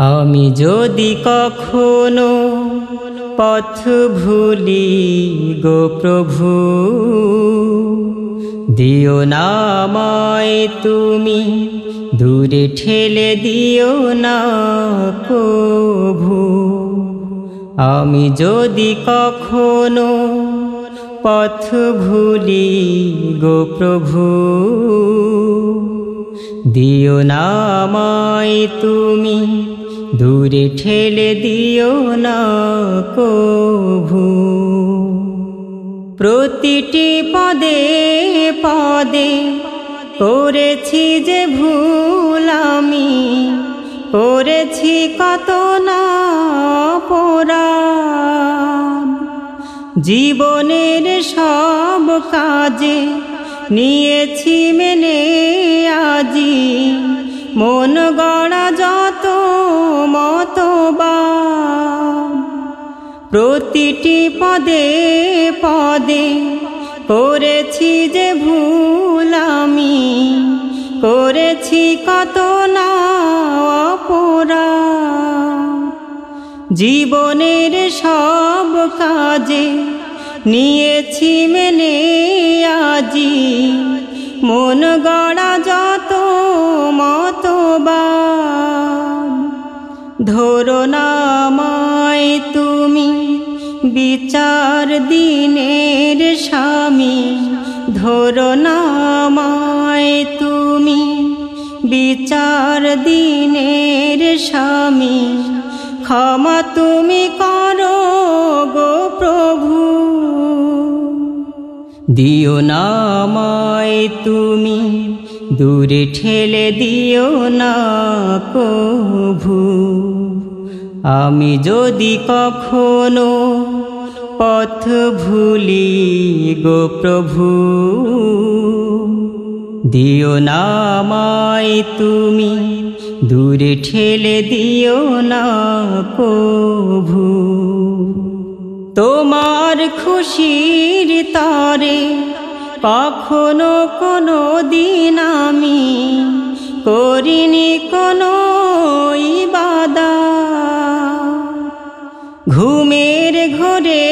আমি যদি কখনো পথ ভুলি গো প্রভু, দিও না আমায় তুমি, দূরে ঠেলে দিও না প্রভু। আমি যদি কখনো পথ ভুলি গো প্রভু দিও না আমায় তুমি, দূরে ঠেলে দিও না কভু। প্রতিটি পদে পদে করেছি যে ভুল আমি, করেছি কত না পোড়া জীবনের সব কাজে নিয়েছি মেনে আজি। মন গড়া যত মতবা প্রতিটি পদে পদে করেছি যে ভুল আমি। করেছি কত না অপরা জীবনের সব কাজে নিয়েছি মেনে আজি। মন গড়া যত মতবা ধরো নামায় তুমি বিচার দিনের স্বামী। ধরো নামায় তুমি বিচার দিনের স্বামী। ক্ষমা তুমি করো দিও না আমায় তুমি, দূরে ঠেলে দিও না কভু আমি যদি কখনো পথ ভুলি গো প্রভু, দিও না আমায় তুমি, দূরে ঠেলে দিও না কভু তোমার খুশির তরে কখনো কোনো দিন আমি করিনি কোনো ইবাদা। ঘুমের ঘরে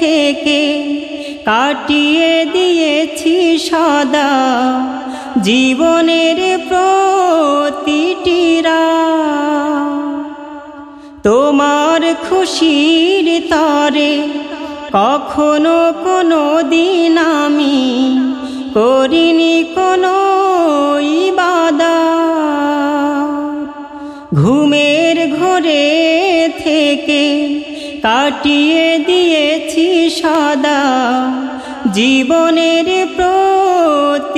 থেকে কাটিয়ে দিয়েছি সদা জীবনের প্রতিটিরা খুশির তরে, কখনো কোনো দিন আমি করিনি কোনো ঘুমের ঘরে থেকে কাটিয়ে দিয়েছি সদা জীবনের প্রতিটিরা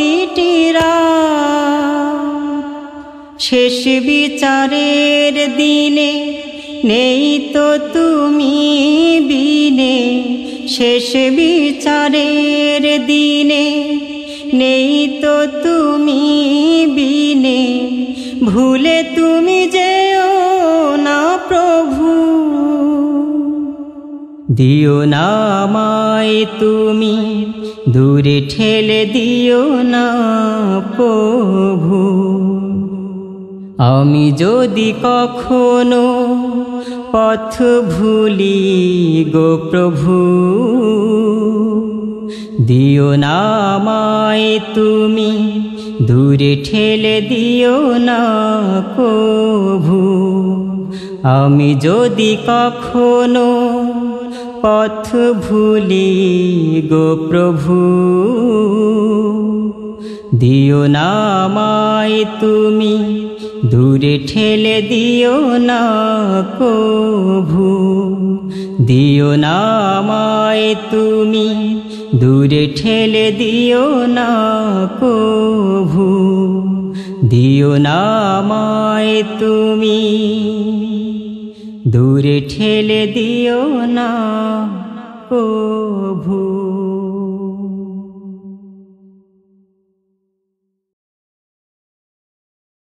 শেষ বিচারের দিনে নেই তো তুমি বিনে, শেষ বিচারের দিনে। নেই তো তুমি বিনে, ভুলে তুমি যেও না প্রভু। দিও না আমায় তুমি, দূরে ঠেলে দিও না প্রভু। আমি যদি কখনো পথ ভুলি গো প্রভু। দিও না আমায় তুমি, দূরে ঠেলে দিও না কভু আমি যদি কখনো পথ ভুলি গো প্রভু, দিও না আমায় তুমি দূরে ঠেলে দিও না কভু, দিও না আমায় তুমি। দূরে ঠেলে দিও না কভু, দিও না আমায় তুমি। দূরে ঠেলে দিও না কভু।